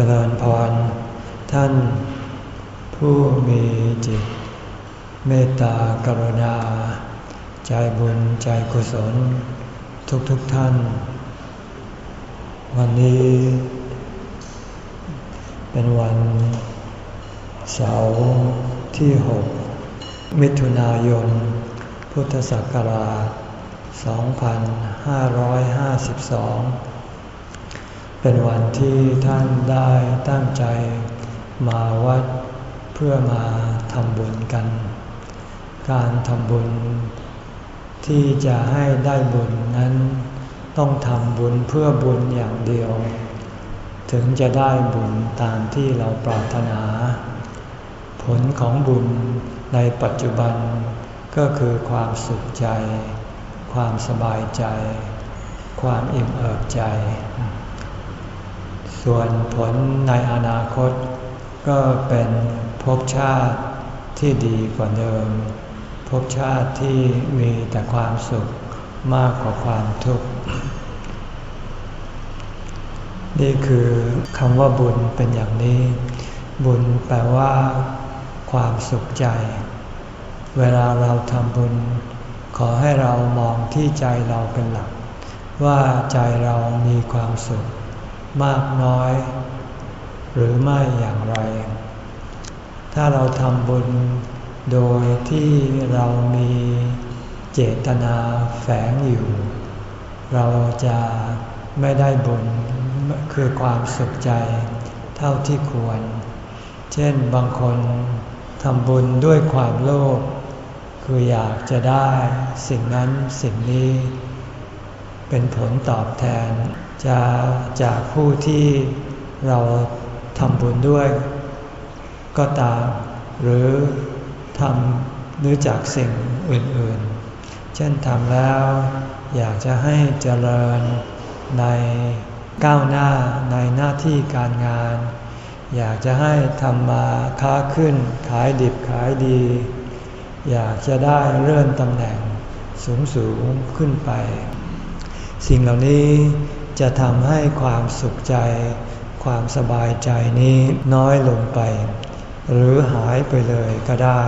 จริญพร ท่านผู้มีจิต เมตตากรุณา ใจบุญใจกุศล ทุกทุกท่าน วันนี้ เป็นวันเสาร์ที่ 6 มิถุนายน พุทธศักราช 2552 เป็นวันที่ท่านได้ตั้งใจมาวัดเพื่อมาทำบุญกัน การทำบุญที่จะให้ได้บุญนั้น ต้องทำบุญเพื่อบุญอย่างเดียว ถึงจะได้บุญตามที่เราปรารถนา ผลของบุญในปัจจุบันก็คือความสุขใจ ความสบายใจ ความอิ่มเอิบใจ ส่วนผลในอนาคต ก็เป็นภพชาติที่ดีกว่าเดิมภพชาติที่มีแต่ความสุขมากกว่าความทุกข์ นี่คือคำว่าบุญเป็นอย่างนี้ บุญแปลว่า ความสุขใจ เวลาเราทำบุญ ขอให้เรามองที่ใจเราเป็นหลัก ว่าใจเรามีความสุข มากน้อย หรือไม่อย่างไร ถ้าเราทำบุญโดยที่เรามีเจตนาแฝงอยู่ เราจะไม่ได้บุญคือความสุขใจเท่าที่ควร เช่นบางคนทำบุญด้วยความโลภคืออยากจะได้สิ่งนั้นสิ่งนี้ เป็นผลตอบแทน จะจากผู้ที่เราทำบุญด้วย ก็ตาม หรือทำหรือจากสิ่งอื่นๆ เช่นทำแล้วอยากจะให้เจริญในก้าวหน้าในหน้าที่การงาน อยากจะให้ทำมาค้าขึ้นขายดิบขายดี อยากจะได้เลื่อนตำแหน่งสูงสูงขึ้นไป สิ่งเหล่านี้ จะทำให้ความสุขใจ ความสบายใจนี้น้อยลงไป หรือหายไปเลยก็ได้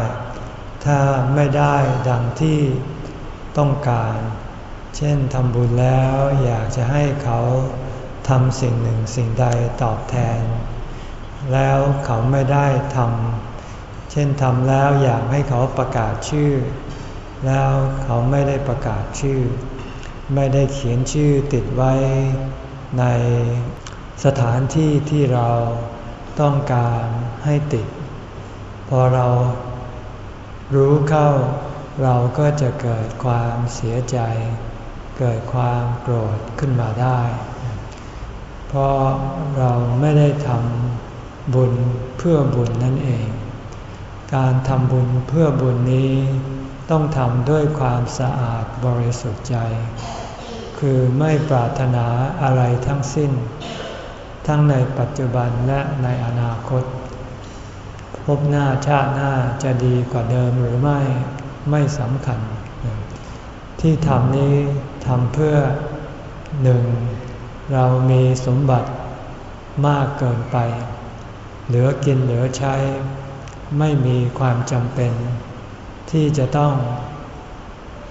ถ้าไม่ได้ดังที่ต้องการ เช่นทำบุญแล้วอยากจะให้เขาทำสิ่งหนึ่งสิ่งใดตอบแทน แล้วเขาไม่ได้ทำเช่นทำแล้วอยากให้เขาประกาศชื่อ แล้วเขาไม่ได้ประกาศชื่อ ไม่ได้เขียนชื่อติดไว้ในสถานที่ที่เราต้องการให้ติด พอเรารู้เข้า เราก็จะเกิดความเสียใจ เกิดความโกรธขึ้นมาได้ เพราะเราไม่ได้ทำบุญเพื่อบุญนั่นเอง การทำบุญเพื่อบุญนี้ ต้องทำด้วยความสะอาดบริสุทธิ์ใจ คือไม่ปรารถนาอะไรทั้งสิ้น ทั้งในปัจจุบันและในอนาคต พบหน้าชาติหน้าจะดีกว่าเดิมหรือไม่ไม่สำคัญ ที่ทำนี้ทำเพื่อหนึ่งเรามีสมบัติมากเกินไป เหลือกินเหลือใช้ ไม่มีความจำเป็น ที่จะต้อง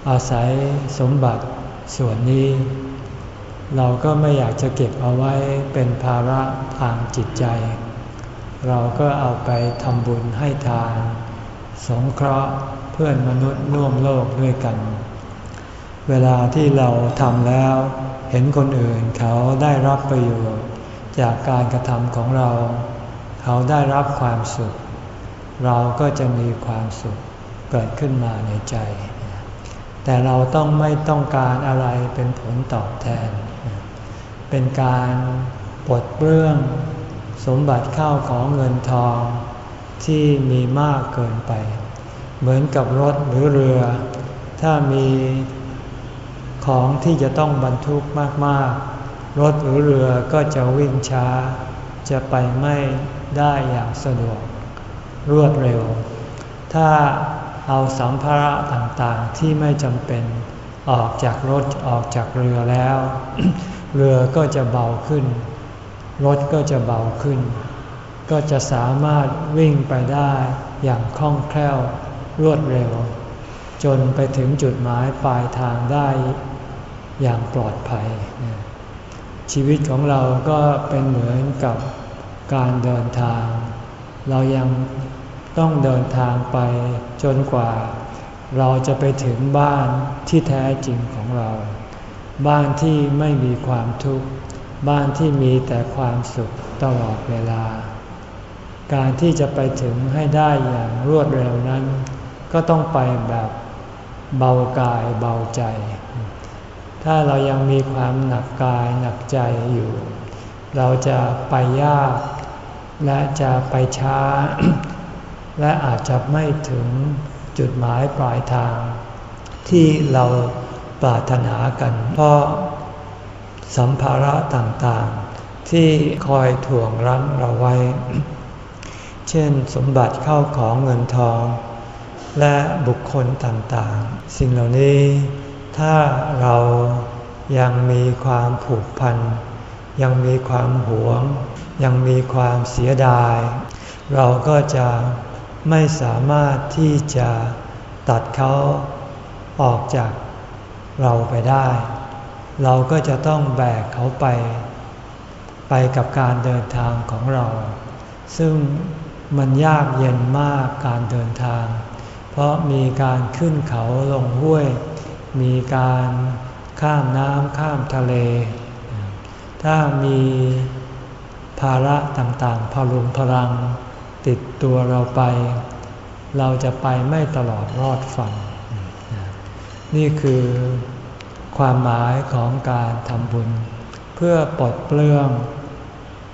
อาศัยสมบัติ ส่วนนี้ เราก็ไม่อยากจะเก็บเอาไว้เป็นภาระทางจิตใจ เราก็เอาไปทำบุญให้ทาน สงเคราะห์เพื่อนมนุษย์ร่วมโลกด้วยกัน เวลาที่เราทำแล้ว เห็นคนอื่นเขาได้รับประโยชน์จากการกระทำของเรา เขาได้รับความสุข เราก็จะมีความสุขเกิดขึ้นมาในใจ แต่เราต้องไม่ต้องการอะไรเป็นผลตอบแทน เป็นการปลดเปลื้องสมบัติเข้าของเงินทองที่มีมากเกินไป เหมือนกับรถหรือเรือ ถ้ามีของที่จะต้องบรรทุกมากๆ รถหรือเรือก็จะวิ่งช้า จะไปไม่ได้อย่างสะดวก รวดเร็ว ถ้า เอาสัมภาระต่างๆที่ไม่จำเป็นออกจากรถออกจากเรือแล้ว เรือก็จะเบาขึ้น รถก็จะเบาขึ้น ก็จะสามารถวิ่งไปได้อย่างคล่องแคล่วรวดเร็ว จนไปถึงจุดหมายปลายทางได้อย่างปลอดภัย ชีวิตของเราก็เป็นเหมือนกับการเดินทาง เรายัง ต้องเดินทางไปจนกว่า เราจะไปถึงบ้านที่แท้จริงของเรา บ้านที่ไม่มีความทุกข์ บ้านที่มีแต่ความสุขตลอดเวลา การที่จะไปถึงให้ได้อย่างรวดเร็วนั้น ก็ต้องไปแบบเบากายเบาใจ ถ้าเรายังมีความหนักกายหนักใจอยู่ เราจะไปยาก และจะไปช้า และอาจจะไม่ถึงจุดหมายปลายทาง ที่เราปรารถนากัน เพราะสัมภาระต่างๆ ที่คอยถ่วงรั้งเราไว้ เช่นสมบัติเข้าของเงินทอง และบุคคลต่างๆ สิ่งเหล่านี้ถ้าเรายังมีความผูกพัน ยังมีความหวง ยังมีความเสียดาย เราก็จะ ไม่สามารถที่จะตัดเขาออกจากเราไปได้ เราก็จะต้องแบกเขาไป ไปกับการเดินทางของเรา ซึ่งมันยากเย็นมากการเดินทาง เพราะมีการขึ้นเขาลงห้วย มีการข้ามน้ำข้ามทะเล ถ้ามีภาระต่างๆพลุงพลัง ติดตัวเราไป เราจะไปไม่ตลอดรอดฝั่งนี่คือความหมายของการทำบุญ เพื่อปลดเปลื้อง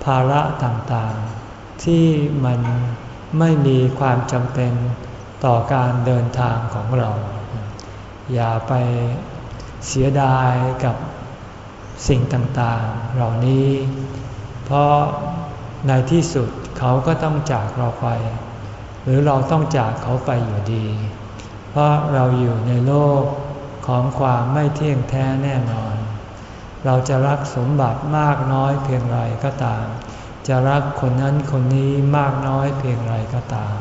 ภาระต่างๆ ที่มันไม่มีความจำเป็นต่อการเดินทางของเรา อย่าไปเสียดายกับสิ่งต่างๆ เหล่านี้ เพราะในที่สุด เขาก็ต้องจากเราไป หรือเราต้องจากเขาไปอยู่ดี เพราะเราอยู่ในโลกของความไม่เที่ยงแท้แน่นอน เราจะรักสมบัติมากน้อยเพียงไรก็ตาม จะรักคนนั้นคนนี้มากน้อยเพียงไรก็ตาม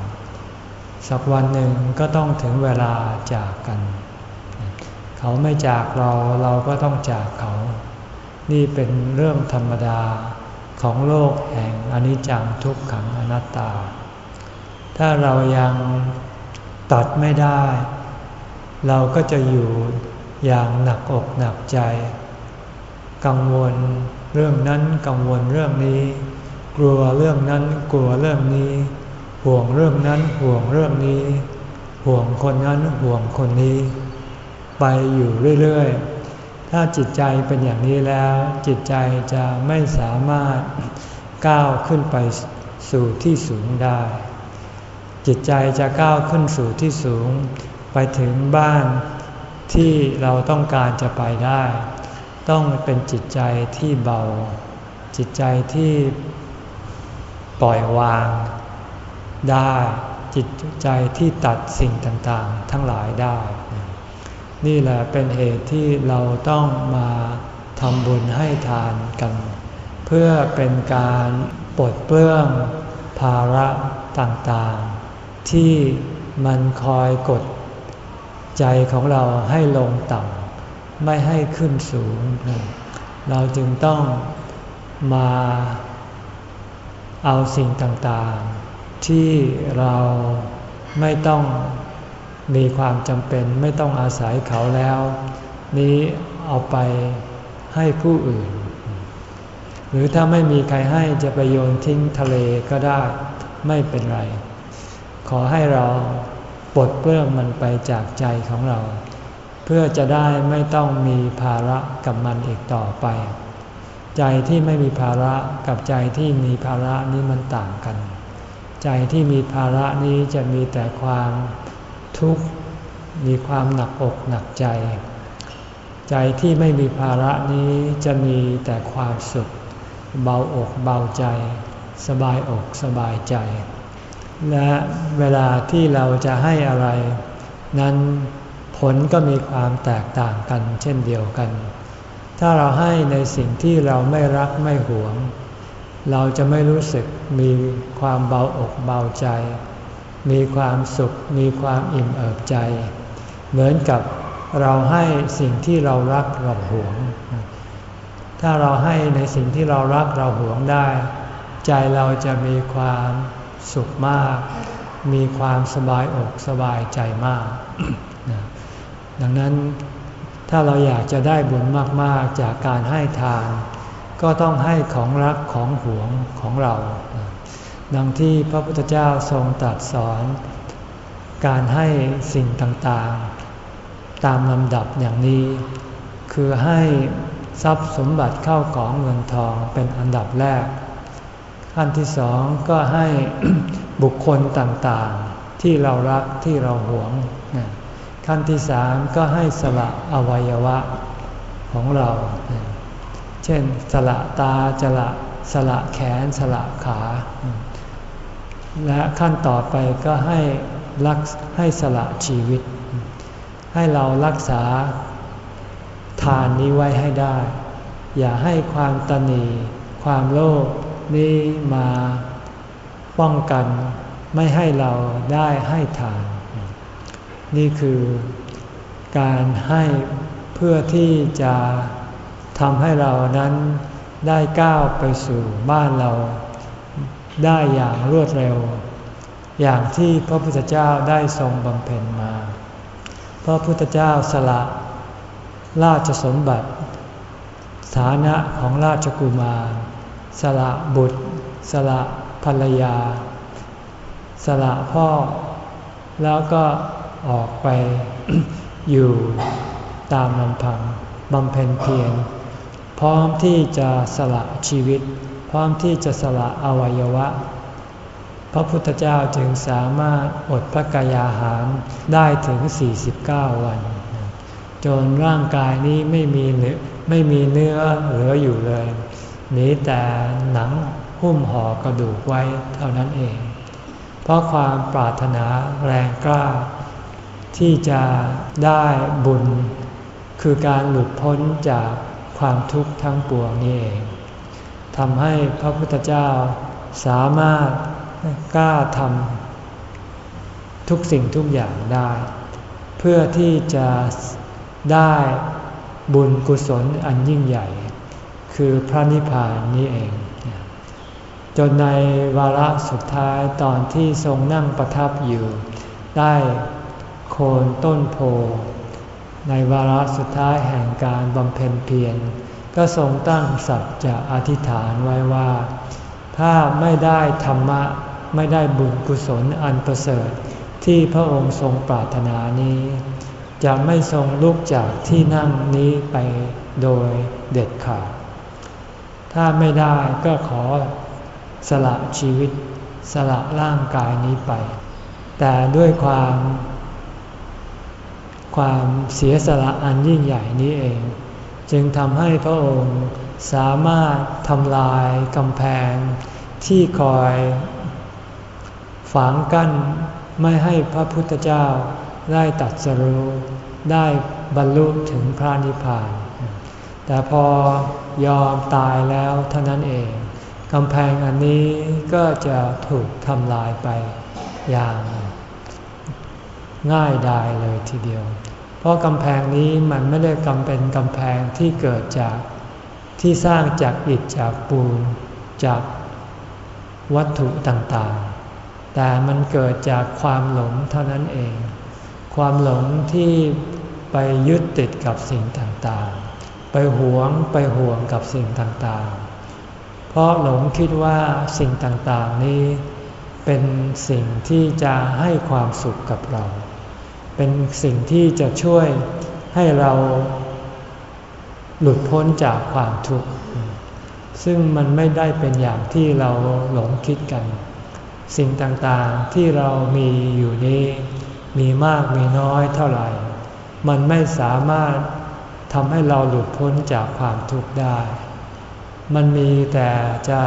สักวันหนึ่งก็ต้องถึงเวลาจากกัน เขาไม่จากเราเราก็ต้องจากเขา นี่เป็นเรื่องธรรมดา ของโลกแห่งอนิจจังทุกขังอนัตตา ถ้าเรายังตัดไม่ได้ เราก็จะอยู่อย่างหนักอกหนักใจ กังวลเรื่องนั้นกังวลเรื่องนี้ กลัวเรื่องนั้นกลัวเรื่องนี้ ห่วงเรื่องนั้นห่วงเรื่องนี้ ห่วงคนนั้นห่วงคนนี้ ไปอยู่เรื่อยๆ ถ้าจิตใจเป็นอย่างนี้แล้ว จิตใจจะไม่สามารถก้าวขึ้นไปสู่ที่สูงได้ จิตใจจะก้าวขึ้นสู่ที่สูง ไปถึงบ้านที่เราต้องการจะไปได้ ต้องเป็นจิตใจที่เบา จิตใจที่ปล่อยวาง ได้ จิตใจที่ตัดสิ่งต่างๆ ทั้งหลายได้ นี่แหละเป็นเหตุที่เราต้องมาทำบุญให้ทานกัน เพื่อเป็นการปลดเปลื้องภาระต่างๆ ที่มันคอยกดใจของเราให้ลงต่ำไม่ให้ขึ้นสูง เราจึงต้องมาเอาสิ่งต่างๆ ที่เราไม่ต้อง มีความจำเป็นไม่ต้องอาศัยเขาแล้ว นี้เอาไปให้ผู้อื่น หรือถ้าไม่มีใครให้จะไปโยนทิ้งทะเลก็ได้ไม่เป็นไร ขอให้เราปลดเปลื้องมันไปจากใจของเรา เพื่อจะได้ไม่ต้องมีภาระกับมันอีกต่อไป ใจที่ไม่มีภาระกับใจที่มีภาระนี้มันต่างกัน ใจที่มีภาระนี้จะมีแต่ความ ทุกข์ มีความหนักอกหนักใจ ใจที่ไม่มีภาระนี้จะมีแต่ความสุข เบาอกเบาใจ สบายอกสบายใจ และเวลาที่เราจะให้อะไร นั้นผลก็มีความแตกต่างกันเช่นเดียวกัน ถ้าเราให้ในสิ่งที่เราไม่รักไม่หวง เราจะไม่รู้สึกมีความเบาอกเบาใจ มีความสุขมีความอิ่มเอิบใจ เหมือนกับเราให้สิ่งที่เรารักเราหวง ถ้าเราให้ในสิ่งที่เรารักเราหวงได้ ใจเราจะมีความสุขมาก มีความสบายอกสบายใจมาก ดังนั้นถ้าเราอยากจะได้บุญมาก ๆ จากการให้ทาน ก็ต้องให้ของรักของหวงของเรา ดังที่พระพุทธเจ้าทรงตรัสสอน การให้สิ่งต่างๆ ตามลำดับอย่างนี้ คือให้ทรัพย์สมบัติเข้าของเงินทองเป็นอันดับแรก ขั้นที่สองก็ให้บุคคลต่างๆ ที่เรารักที่เราหวง ขั้นที่สามก็ให้สละอวัยวะของเรา เช่น สละตาจละสละแขนสละขา และขั้นต่อไปก็ให้รักให้สละชีวิต ให้เรารักษาทานนี้ไว้ให้ได้ อย่าให้ความตนีความโลภนี้มาป้องกันไม่ให้เราได้ให้ทาน นี่คือการให้เพื่อที่จะทำให้เรานั้นได้ก้าวไปสู่บ้านเรา ได้อย่างรวดเร็ว อย่างที่พระพุทธเจ้าได้ทรงบำเพ็ญมา พระพุทธเจ้าสละราชสมบัติ ฐานะของราชกุมาร สละบุตร สละภรรยา สละพ่อ แล้วก็ออกไปอยู่ตามลำพังบำเพ็ญเพียรพร้อมที่จะสละชีวิต พร้อมที่จะสละอวัยวะ พระพุทธเจ้าจึงสามารถอดพระกายอาหารได้ถึง 49 วัน จนร่างกายนี้ไม่มีเนื้อไม่มีเนื้อเหลืออยู่เลยมีแต่หนังหุ้มห่อกระดูกไว้เท่านั้นเอง เพราะความปรารถนาแรงกล้า ที่จะได้บุญ คือการหลุดพ้นจากความทุกข์ทั้งปวงนี้เอง ทำให้พระพุทธเจ้าสามารถกล้าทำทุกสิ่งทุกอย่างได้ เพื่อที่จะได้บุญกุศลอันยิ่งใหญ่ คือพระนิพพานนี้เอง จนในวาระสุดท้ายตอนที่ทรงนั่งประทับอยู่ ได้โคนต้นโพในวาระสุดท้ายแห่งการบำเพ็ญเพียร ก็ทรงตั้งสัจจะอธิษฐานไว้ว่า ถ้าไม่ได้ธรรมะไม่ได้บุญกุศลอันประเสริฐที่พระองค์ทรงปรารถนานี้ จะไม่ทรงลุกจากที่นั่งนี้ไปโดยเด็ดขาด ถ้าไม่ได้ก็ขอสละชีวิต สละร่างกายนี้ไป แต่ด้วยความ ความเสียสละอันยิ่งใหญ่นี้เอง จึงทำให้พระองค์สามารถทำลายกำแพง ที่คอยฝังกั้นไม่ให้พระพุทธเจ้าได้ตัดสรู้ ได้บรรลุถึงพระนิพพาน แต่พอยอมตายแล้วเท่านั้นเองกำแพงอันนี้ก็จะถูกทำลายไปอย่างง่ายดายเลยทีเดียว เพราะกำแพงนี้มันไม่ได้กำเป็นกำแพงที่เกิดจากที่สร้างจากอิฐจากปูนจากวัตถุต่างๆ แต่มันเกิดจากความหลงเท่านั้นเอง ความหลงที่ไปยึดติดกับสิ่งต่างๆ ไปหวงไปห่วงกับสิ่งต่างๆ เพราะหลงคิดว่าสิ่งต่างๆนี้เป็นสิ่งที่จะให้ความสุขกับเรา เป็นสิ่งที่จะช่วยให้เราหลุดพ้นจากความทุกข์ ซึ่งมันไม่ได้เป็นอย่างที่เราหลงคิดกัน สิ่งต่างๆที่เรามีอยู่นี้ มีมากมีน้อยเท่าไหร่ มันไม่สามารถทำให้เราหลุดพ้นจากความทุกข์ได้ มันมีแต่จะ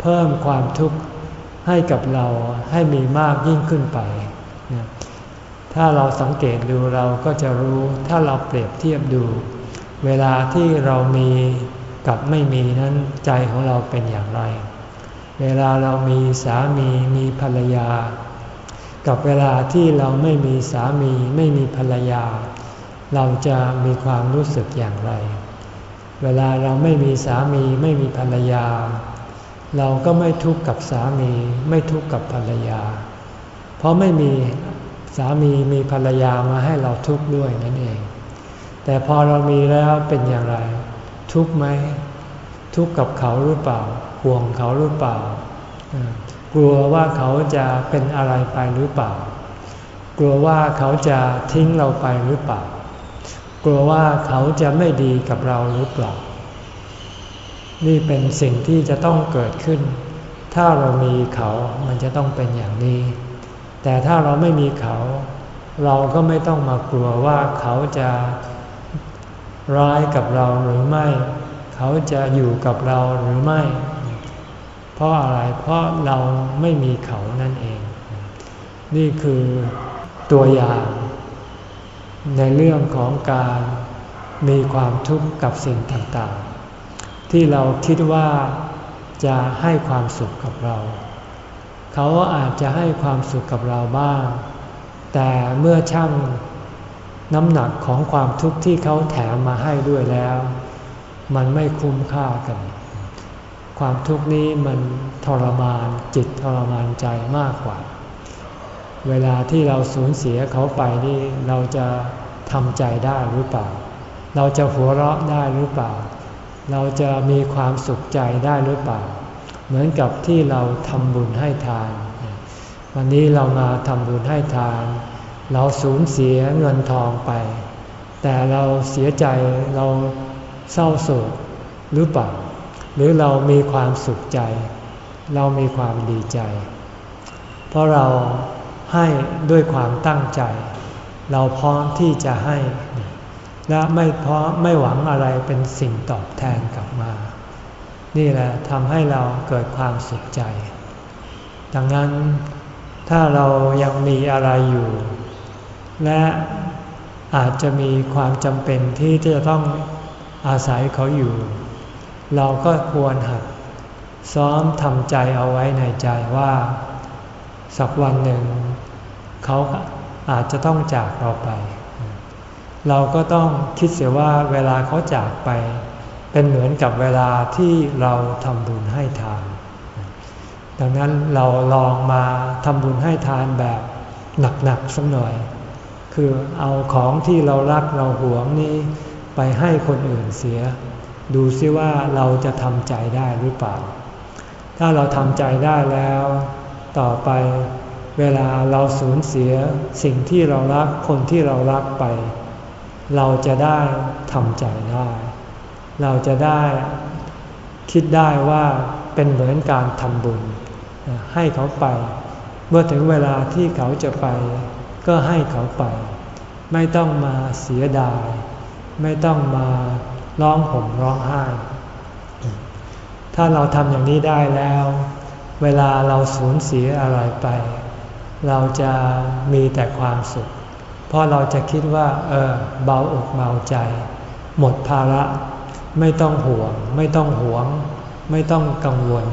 เพิ่มความทุกข์ให้กับเราให้มีมากยิ่งขึ้นไป ถ้าเราสังเกตดูเราก็จะรู้ ถ้าเราเปรียบเทียบดู เวลาที่เรามีกับไม่มีนั้นใจของเราเป็นอย่างไร เวลาเรามีสามีมีภรรยา กับเวลาที่เราไม่มีสามีไม่มีภรรยา เราจะมีความรู้สึกอย่างไร เวลาเราไม่มีสามีไม่มีภรรยา เราก็ไม่ทุกข์กับสามี ไม่ทุกข์กับภรรยา เพราะไม่มี สามีมีภรรยามาให้เราทุกข์ด้วยนั่นเอง แต่พอเรามีแล้วเป็นอย่างไร ทุกข์ไหมทุกข์กับเขาหรือเปล่า ห่วงเขาหรือเปล่า กลัวว่าเขาจะเป็นอะไรไปหรือเปล่า กลัวว่าเขาจะทิ้งเราไปหรือเปล่า กลัวว่าเขาจะไม่ดีกับเราหรือเปล่า นี่เป็นสิ่งที่จะต้องเกิดขึ้น ถ้าเรามีเขามันจะต้องเป็นอย่างนี้ แต่ถ้าเราไม่มีเขา เราก็ไม่ต้องมากลัวว่าเขาจะร้ายกับเราหรือไม่ เขาจะอยู่กับเราหรือไม่ เพราะอะไร เพราะเราไม่มีเขานั่นเอง นี่คือตัวอย่าง ในเรื่องของการมีความทุกข์กับสิ่งต่างๆ ที่เราคิดว่าจะให้ความสุขกับเรา เขาอาจจะให้ความสุขกับเราบ้าง แต่เมื่อชั่งน้ำหนักของความทุกข์ที่เขาแถมมาให้ด้วยแล้ว มันไม่คุ้มค่ากัน ความทุกข์นี้มันทรมานจิตทรมานใจมากกว่า เวลาที่เราสูญเสียเขาไปนี่เราจะทำใจได้หรือเปล่า เราจะหัวเราะได้หรือเปล่า เราจะมีความสุขใจได้หรือเปล่า เหมือนกับที่เราทำบุญให้ทาน วันนี้เรามาทำบุญให้ทาน เราสูญเสียเงินทองไป แต่เราเสียใจเราเศร้าโศกหรือเปล่า หรือเรามีความสุขใจ เรามีความดีใจ เพราะเราให้ด้วยความตั้งใจ เราพร้อมที่จะให้ และไม่พร้อมไม่หวังอะไรเป็นสิ่งตอบแทนกลับมา นี่แหละทำให้เราเกิดความสุขใจ ดังนั้นถ้าเรายังมีอะไรอยู่ และอาจจะมีความจำเป็นที่จะต้องอาศัยเขาอยู่ เราก็ควรหัดซ้อมทำใจเอาไว้ในใจว่า สักวันหนึ่ง เขาอาจจะต้องจากเราไป เราก็ต้องคิดเสียว่าเวลาเขาจากไป เป็นเหมือนกับเวลาที่เราทำบุญให้ทาน ดังนั้นเราลองมาทำบุญให้ทานแบบหนักๆสักหน่อย คือเอาของที่เรารักเราหวงนี้ไปให้คนอื่นเสีย ดูซิว่าเราจะทำใจได้หรือเปล่า ถ้าเราทำใจได้แล้ว ต่อไปเวลาเราสูญเสียสิ่งที่เรารักคนที่เรารักไป เราจะได้ทำใจได้ เราจะได้คิดได้ว่าเป็นเหมือนการทำบุญ ให้เขาไป เมื่อถึงเวลาที่เขาจะไป ก็ให้เขาไป ไม่ต้องมาเสียดาย ไม่ต้องมาร้องห่มร้องไห้ ถ้าเราทำอย่างนี้ได้แล้ว เวลาเราสูญเสียอะไรไป เราจะมีแต่ความสุข เพราะเราจะคิดว่า เออ เบาอกเบาใจ หมดภาระ ไม่ต้องห่วง ไม่ต้องหวง ไม่ต้องกังวล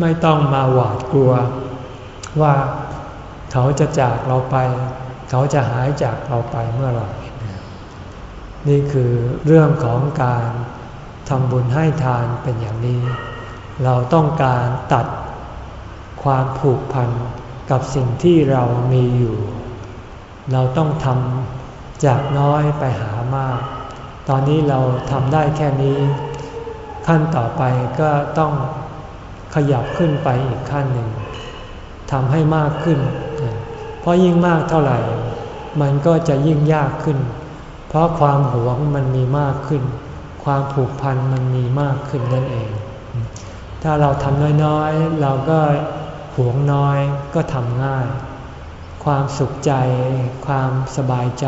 ไม่ต้องมาหวาดกลัว ว่าเขาจะจากเราไป เขาจะหายจากเราไปเมื่อไหร่นี่คือเรื่องของการทำบุญให้ทานเป็นอย่างนี้ เราต้องการตัดความผูกพันกับสิ่งที่เรามีอยู่ เราต้องทำจากน้อยไปหามาก ตอนนี้เราทำได้แค่นี้ ขั้นต่อไปก็ต้องขยับขึ้นไปอีกขั้นหนึ่งทำให้มากขึ้น เพราะยิ่งมากเท่าไหร่ มันก็จะยิ่งยากขึ้น เพราะความหวงมันมีมากขึ้น ความผูกพันมันมีมากขึ้นนั่นเอง ถ้าเราทำน้อยๆ เราก็หวงน้อยก็ทำง่าย ความสุขใจ ความสบายใจ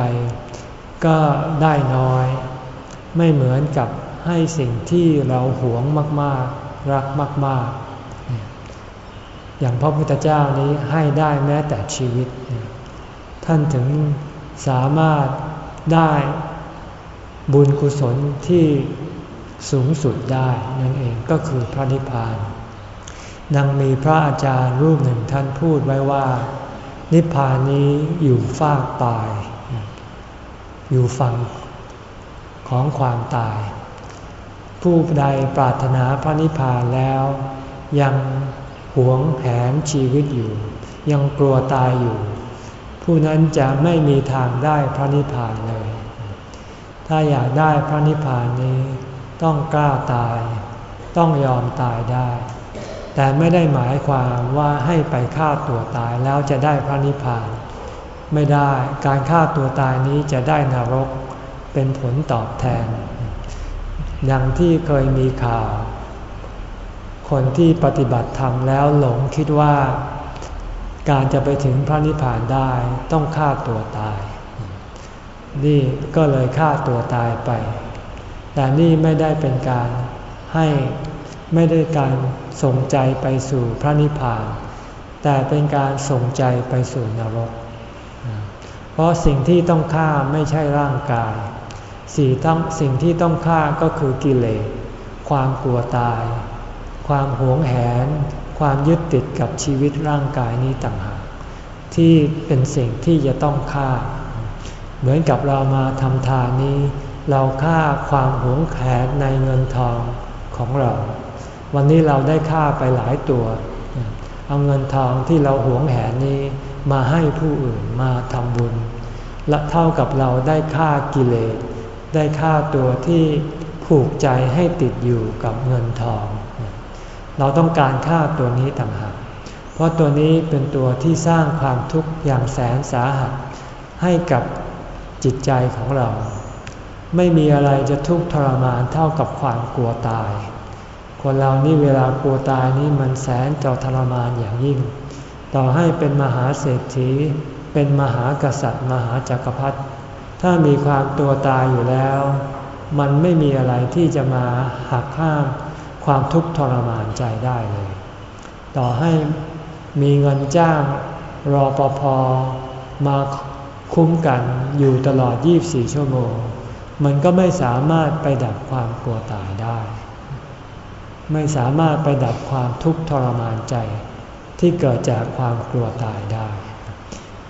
ก็ได้น้อย ไม่เหมือนกับให้สิ่งที่เราหวงมากๆ รักมาก ๆ อย่างพระพุทธเจ้านี้ให้ได้แม้แต่ชีวิต ท่านถึงสามารถได้บุญกุศลที่สูงสุดได้นั่นเองก็คือพระนิพพานนังมีพระอาจารย์รูปหนึ่งท่านพูดไว้ว่า นิพพานนี้อยู่ฟากตาย อยู่ฝั่ง ของความตาย ผู้ใดปรารถนาพระนิพพานแล้ว ยังหวงแหนชีวิตอยู่ ยังกลัวตายอยู่ ผู้นั้นจะไม่มีทางได้พระนิพพานเลย ถ้าอยากได้พระนิพพานนี้ ต้องกล้าตาย ต้องยอมตายได้ แต่ไม่ได้หมายความว่าให้ไปฆ่าตัวตายแล้วจะได้พระนิพพาน ไม่ได้การฆ่าตัวตายนี้จะได้นรก เป็นผลตอบแทน อย่างที่เคยมีข่าว คนที่ปฏิบัติธรรมแล้วหลงคิดว่าการจะไปถึงพระนิพพานได้ต้องฆ่าตัวตาย นี่ก็เลยฆ่าตัวตายไป แต่นี่ไม่ได้เป็นการให้ไม่ได้การส่งใจไปสู่พระนิพพาน แต่เป็นการส่งใจไปสู่นรก เพราะสิ่งที่ต้องฆ่าไม่ใช่ร่างกาย สิ่งต้งสิ่งที่ต้องฆ่าก็คือกิเลส ความกลัวตาย ความหวงแหน ความยึดติดกับชีวิตร่างกายนี้ต่างหากที่เป็นสิ่งที่จะต้องฆ่า เหมือนกับเรามาทำทานนี้ เราฆ่าความหวงแหนในเงินทองของเรา วันนี้เราได้ฆ่าไปหลายตัว เอาเงินทองที่เราหวงแหนนี้มาให้ผู้อื่นมาทำบุญและเท่ากับเราได้ฆ่ากิเลส ได้ฆ่าตัวที่ผูกใจให้ติดอยู่กับเงินทอง เราต้องการฆ่าตัวนี้ต่างหากเพราะตัวนี้เป็นตัวที่สร้างความทุกข์อย่างแสนสาหัส ให้กับจิตใจของเรา ไม่มีอะไรจะทุกข์ทรมานเท่ากับความกลัวตาย คนเรานี่เวลากลัวตายนี่มันแสนจะทรมานอย่างยิ่ง ต่อให้เป็นมหาเศรษฐี เป็นมหากษัตริย์ มหาจักรพรรดิ ถ้ามีความตัวตายอยู่แล้ว มันไม่มีอะไรที่จะมาหักห้ามความทุกข์ทรมานใจได้เลย ต่อให้มีเงินจ้างรอปภมาคุ้มกันอยู่ตลอด 24 ชั่วโมง มันก็ไม่สามารถไปดับความกลัวตายได้ ไม่สามารถไปดับความทุกข์ทรมานใจที่เกิดจากความกลัวตายได้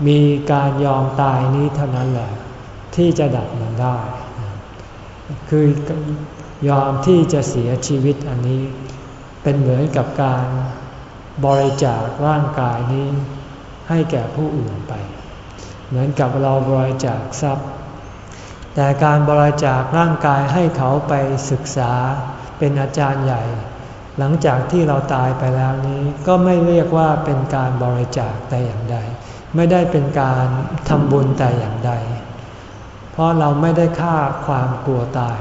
มีการยอมตายนี้เท่านั้นแหละ ที่จะดับมันได้ คือยอมที่จะเสียชีวิตอันนี้ เป็นเหมือนกับการบริจาคร่างกายนี้ให้แก่ผู้อื่นไป เหมือนกับเราบริจาคทรัพย์ แต่การบริจาคร่างกายให้เขาไปศึกษาเป็นอาจารย์ใหญ่ หลังจากที่เราตายไปแล้วนี้ก็ไม่เรียกว่าเป็นการบริจาคแต่อย่างใด ไม่ได้เป็นการทำบุญแต่อย่างใด เพราะเราไม่ได้ฆ่าความกลัวตาย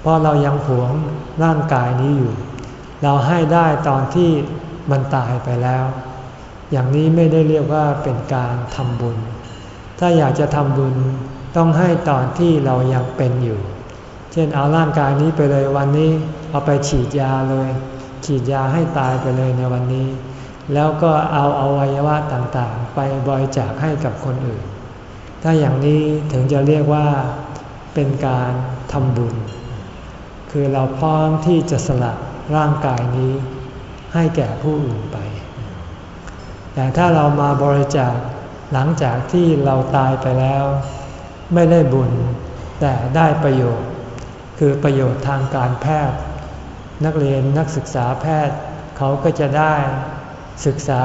เพราะเรายังหวงร่างกายนี้อยู่ เราให้ได้ตอนที่มันตายไปแล้ว อย่างนี้ไม่ได้เรียกว่าเป็นการทำบุญ ถ้าอยากจะทำบุญต้องให้ตอนที่เรายังเป็นอยู่ เช่นเอาร่างกายนี้ไปเลยวันนี้ เอาไปฉีดยาเลย ฉีดยาให้ตายไปเลยในวันนี้ แล้วก็เอาเอาวัยวะต่างๆ ไปบริจาคให้กับคนอื่น ถ้าอย่างนี้ถึงจะเรียกว่าเป็นการทำบุญ คือเราพร้อมที่จะสละร่างกายนี้ให้แก่ผู้อื่นไป แต่ถ้าเรามาบริจาคหลังจากที่เราตายไปแล้ว ไม่ได้บุญ แต่ได้ประโยชน์ คือประโยชน์ทางการแพทย์ นักเรียนนักศึกษาแพทย์ เขาก็จะได้ศึกษา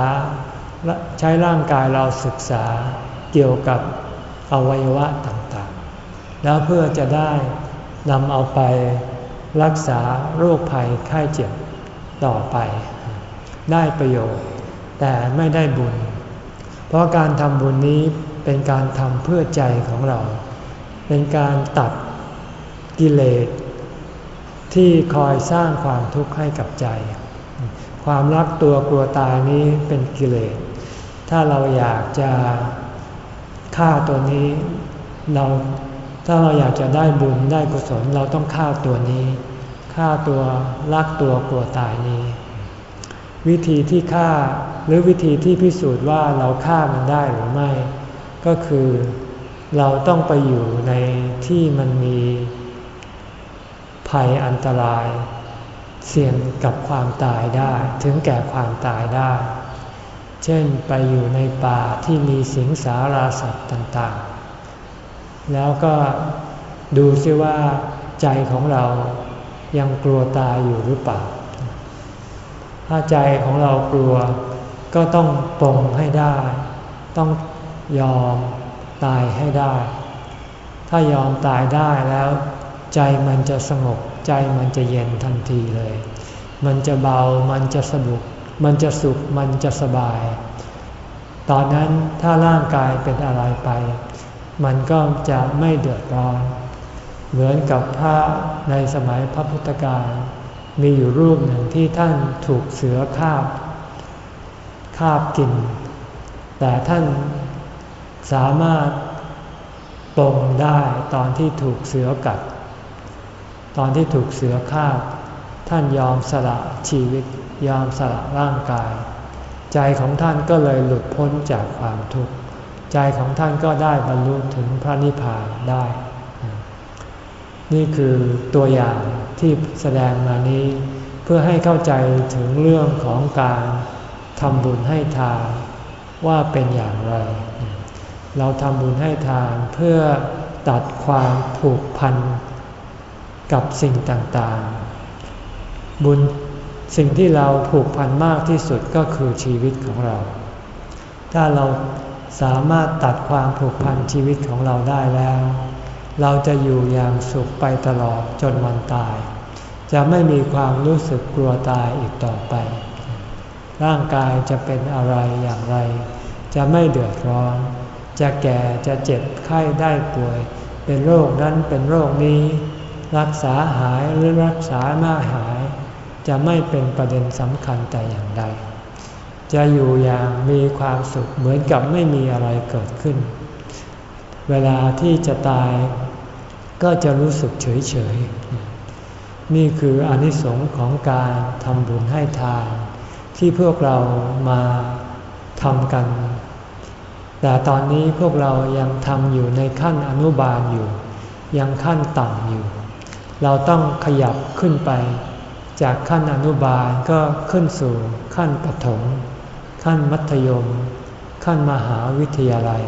ใช้ร่างกายเราศึกษาเกี่ยวกับ อวัยวะต่างๆ แล้วเพื่อจะได้นำเอาไปรักษาโรคภัยไข้เจ็บต่อไป ได้ประโยชน์ แต่ไม่ได้บุญ เพราะการทำบุญนี้เป็นการทำเพื่อใจของเรา เป็นการตัดกิเลสที่คอยสร้างความทุกข์ให้กับใจ ความรักตัวกลัวตายนี้เป็นกิเลส ถ้าเราอยากจะ ฆ่าตัวนี้ เราถ้าเราอยากจะได้บุญได้กุศลเราต้องฆ่าตัวนี้ฆ่าตัวรักตัวกลัวตายนี้ วิธีที่ฆ่าหรือวิธีที่พิสูจน์ว่าเราฆ่ามันได้หรือไม่ ก็คือเราต้องไปอยู่ในที่มันมีภัยอันตราย เสี่ยงกับความตายได้ ถึงแก่ความตายได้ เช่นไปอยู่ในป่าที่มีสิงสาราสัตว์ต่างๆ แล้วก็ดูซิว่าใจของเรายังกลัวตายอยู่หรือเปล่า ถ้าใจของเรากลัวก็ต้องปรงให้ได้ ต้องยอมตายให้ได้ ถ้ายอมตายได้แล้ว ใจมันจะสงบใจมันจะเย็นทันทีเลย มันจะเบามันจะสบุก มันจะสุขมันจะสบาย ตอนนั้นถ้าร่างกายเป็นอะไรไป มันก็จะไม่เดือดร้อน เหมือนกับพระในสมัยพระพุทธการมีอยู่รูปหนึ่งที่ท่านถูกเสือคาบคาบกิน แต่ท่านสามารถปรงได้ตอนที่ถูกเสือกัด ตอนที่ถูกเสือคาบ ท่านยอมสละชีวิต ยอมสละร่างกาย ใจของท่านก็เลยหลุดพ้นจากความทุกข์ ใจของท่านก็ได้บรรลุถึงพระนิพพานได้ นี่คือตัวอย่างที่แสดงมานี้ เพื่อให้เข้าใจถึงเรื่องของการทำบุญให้ทานว่าเป็นอย่างไร เราทำบุญให้ทานเพื่อตัดความผูกพันกับสิ่งต่างๆ บุญ สิ่งที่เราผูกพันมากที่สุดก็คือชีวิตของเรา ถ้าเราสามารถตัดความผูกพันชีวิตของเราได้แล้ว เราจะอยู่อย่างสุขไปตลอดจนวันตาย จะไม่มีความรู้สึกกลัวตายอีกต่อไป ร่างกายจะเป็นอะไรอย่างไร จะไม่เดือดร้อน จะแก่จะเจ็บไข้ได้ป่วย เป็นโรคนั้นเป็นโรคนี้ รักษาหายหรือรักษาไม่หาย จะไม่เป็นประเด็นสำคัญแต่อย่างใด จะอยู่อย่างมีความสุขเหมือนกับไม่มีอะไรเกิดขึ้น เวลาที่จะตายก็จะรู้สึกเฉยเฉยนี่คืออนิสงค์ของการทำบุญให้ทาน ที่พวกเรามาทำกัน แต่ตอนนี้พวกเรายังทำอยู่ในขั้นอนุบาลอยู่ ยังขั้นต่ำอยู่ เราต้องขยับขึ้นไป จากขั้นอนุบาลก็ขึ้นสู่ขั้นปฐมขั้นมัธยม ขั้นมหาวิทยาลัย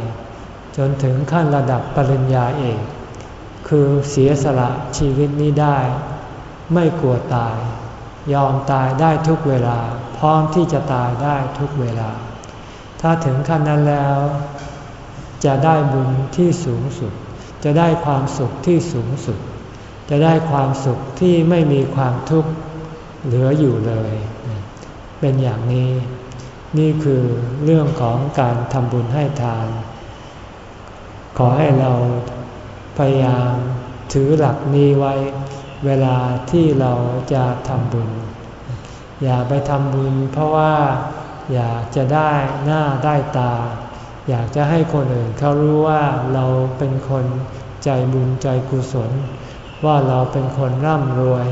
จนถึงขั้นระดับปริญญาเอกคือเสียสละชีวิตนี้ได้ ไม่กลัวตาย ยอมตายได้ทุกเวลา พร้อมที่จะตายได้ทุกเวลา ถ้าถึงขั้นนั้นแล้ว จะได้บุญที่สูงสุด จะได้ความสุขที่สูงสุด จะได้ความสุขที่ไม่มีความทุกข์ เหลืออยู่เลย เป็นอย่างนี้ นี่คือเรื่องของการทำบุญให้ทาน ขอให้เราพยายามถือหลักนี้ไว้ เวลาที่เราจะทำบุญ อย่าไปทำบุญเพราะว่าอยากจะได้หน้าได้ตา อยากจะให้คนอื่นเขารู้ว่าเราเป็นคนใจบุญใจกุศล ว่าเราเป็นคนร่ำรวย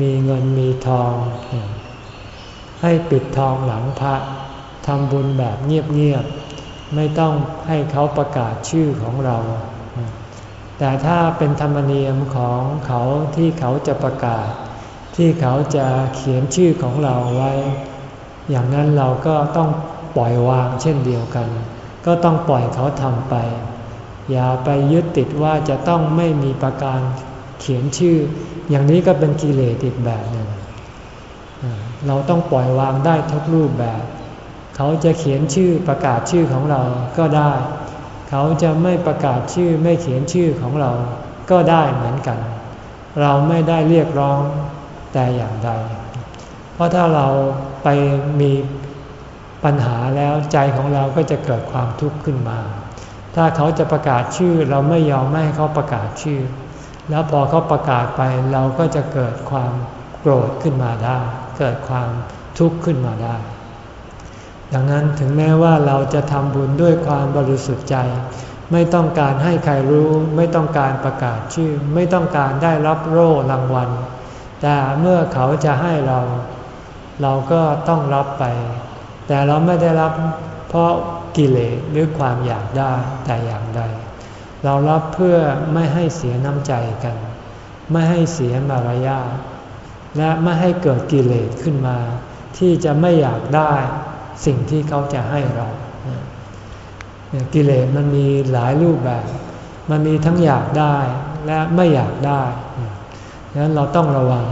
มีเงินมีทอง ให้ปิดทองหลังพระทำบุญแบบเงียบๆ ไม่ต้องให้เขาประกาศชื่อของเรา แต่ถ้าเป็นธรรมเนียมของเขาที่เขาจะประกาศ ที่เขาจะเขียนชื่อของเราไว้ อย่างนั้นเราก็ต้องปล่อยวางเช่นเดียวกัน ก็ต้องปล่อยเขาทำไป อย่าไปยึดติดว่าจะต้องไม่มีประการ เขียนชื่อ อย่างนี้ก็เป็นกิเลสอีกแบบหนึ่งเราต้องปล่อยวางได้ทุกรูปแบบ เขาจะเขียนชื่อประกาศชื่อของเราก็ได้ เขาจะไม่ประกาศชื่อไม่เขียนชื่อของเราก็ได้เหมือนกัน เราไม่ได้เรียกร้องแต่อย่างใด เพราะถ้าเราไปมีปัญหาแล้วใจของเราก็จะเกิดความทุกข์ขึ้นมา ถ้าเขาจะประกาศชื่อเราไม่ยอมไม่ให้เขาประกาศชื่อ แล้วพอเขาประกาศไปเราก็จะเกิดความโกรธขึ้นมาได้ เกิดความทุกข์ขึ้นมาได้ ดังนั้นถึงแม้ว่าเราจะทำบุญด้วยความบริสุทธิ์ใจ ไม่ต้องการให้ใครรู้ ไม่ต้องการประกาศชื่อ ไม่ต้องการได้รับโล่รางวัล แต่เมื่อเขาจะให้เรา เราก็ต้องรับไป แต่เราไม่ได้รับเพราะกิเลสหรือความอยากได้แต่อย่างใด เรารับเพื่อไม่ให้เสียน้ำใจกัน ไม่ให้เสียมารยาทและไม่ให้เกิดกิเลสขึ้นมา ที่จะไม่อยากได้สิ่งที่เขาจะให้เรากิเลสมันมีหลายรูปแบบ มันมีทั้งอยากได้และไม่อยากได้ดังนั้นเราต้องระวัง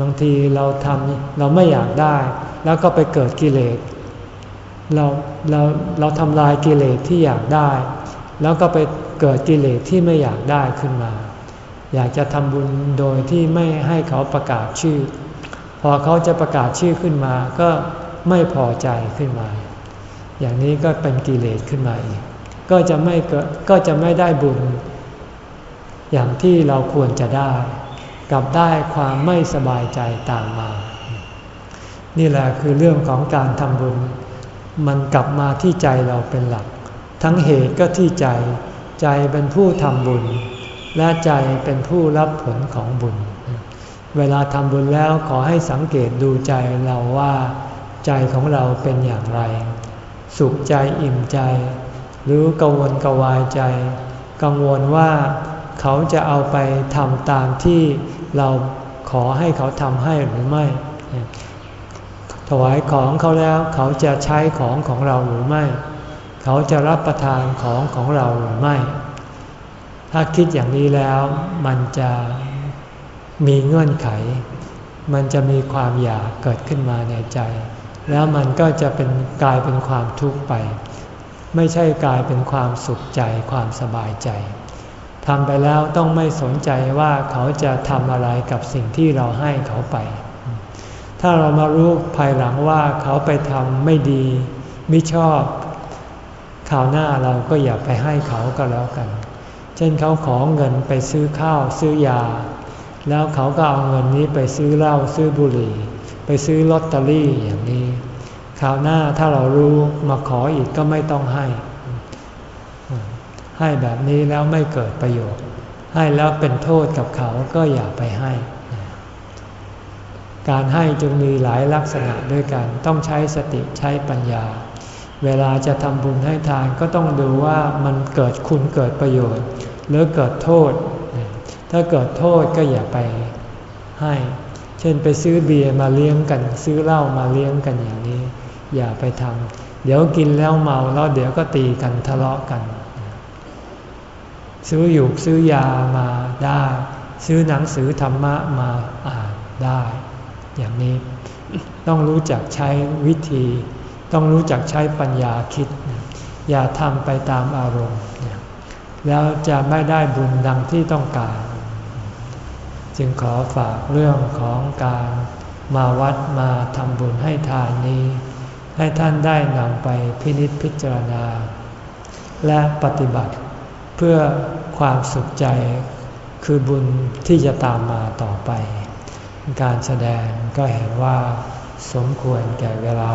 บางทีเราทำเราไม่อยากได้ แล้วก็ไปเกิดกิเลส เราเราเราทำลายกิเลสที่อยากได้ แล้วก็ไปเกิดกิเลสที่ไม่อยากได้ขึ้นมา อยากจะทำบุญโดยที่ไม่ให้เขาประกาศชื่อ พอเขาจะประกาศชื่อขึ้นมาก็ไม่พอใจขึ้นมา อย่างนี้ก็เป็นกิเลสขึ้นมาอีกก็จะไม่ก็จะไม่ได้บุญ อย่างที่เราควรจะได้ กลับได้ความไม่สบายใจตามมา นี่แหละคือเรื่องของการทำบุญ มันกลับมาที่ใจเราเป็นหลัก ทั้งเหตุก็ที่ใจ ใจเป็นผู้ทำบุญ และใจเป็นผู้รับผลของบุญ เวลาทำบุญแล้วขอให้สังเกตดูใจเราว่า ใจของเราเป็นอย่างไร สุขใจอิ่มใจ หรือกังวลกวายใจ กังวลว่าเขาจะเอาไปทำตามที่เราขอให้เขาทำให้หรือไม่ ถวายของเขาแล้วเขาจะใช้ของของเราหรือไม่ เขาจะรับประทานของของเราหรือไม่ ถ้าคิดอย่างนี้แล้วมันจะมีเงื่อนไข มันจะมีความอยากเกิดขึ้นมาในใจ แล้วมันก็จะเป็นกลายเป็นความทุกข์ไป ไม่ใช่กลายเป็นความสุขใจความสบายใจทำไปแล้วต้องไม่สนใจว่าเขาจะทำอะไรกับสิ่งที่เราให้เขาไป ถ้าเรามารู้ภายหลังว่าเขาไปทำไม่ดี ไม่ชอบ ข่าวหน้าเราก็อย่าไปให้เขาก็แล้วกัน เช่นเขาขอเงินไปซื้อข้าวซื้อยา แล้วเขาก็เอาเงินนี้ไปซื้อเหล้าซื้อบุหรี่ ไปซื้อลอตเตอรี่อย่างนี้คราวหน้าถ้าเรารู้มาขออีกก็ไม่ต้องให้ ให้แบบนี้แล้วไม่เกิดประโยชน์ ให้แล้วเป็นโทษกับเขาก็อย่าไปให้ การให้จึงมีหลายลักษณะด้วยกัน ต้องใช้สติใช้ปัญญา เวลาจะทำบุญให้ทานก็ต้องดูว่ามันเกิดคุณเกิดประโยชน์ หรือเกิดโทษ ถ้าเกิดโทษก็อย่าไปให้ เช่นไปซื้อเบียร์มาเลี้ยงกัน ซื้อเหล้ามาเลี้ยงกันอย่างนี้ อย่าไปทำเดี๋ยวกินแล้วเมาแล้วเดี๋ยวก็ตีกันทะเลาะกัน ซื้ออยู่ซื้อยามาได้ ซื้อหนังสือธรรมะมาอ่านได้ อย่างนี้ต้องรู้จักใช้วิธี ต้องรู้จักใช้ปัญญาคิด อย่าทำไปตามอารมณ์ แล้วจะไม่ได้บุญดังที่ต้องการ จึงขอฝากเรื่องของการมาวัดมาทำบุญให้ทานนี้ ให้ท่านได้นำไปพินิจพิจารณา และปฏิบัติเพื่อความสุขใจคือบุญที่จะตามมาต่อไป การแสดงก็เห็นว่าสมควรแก่เวลา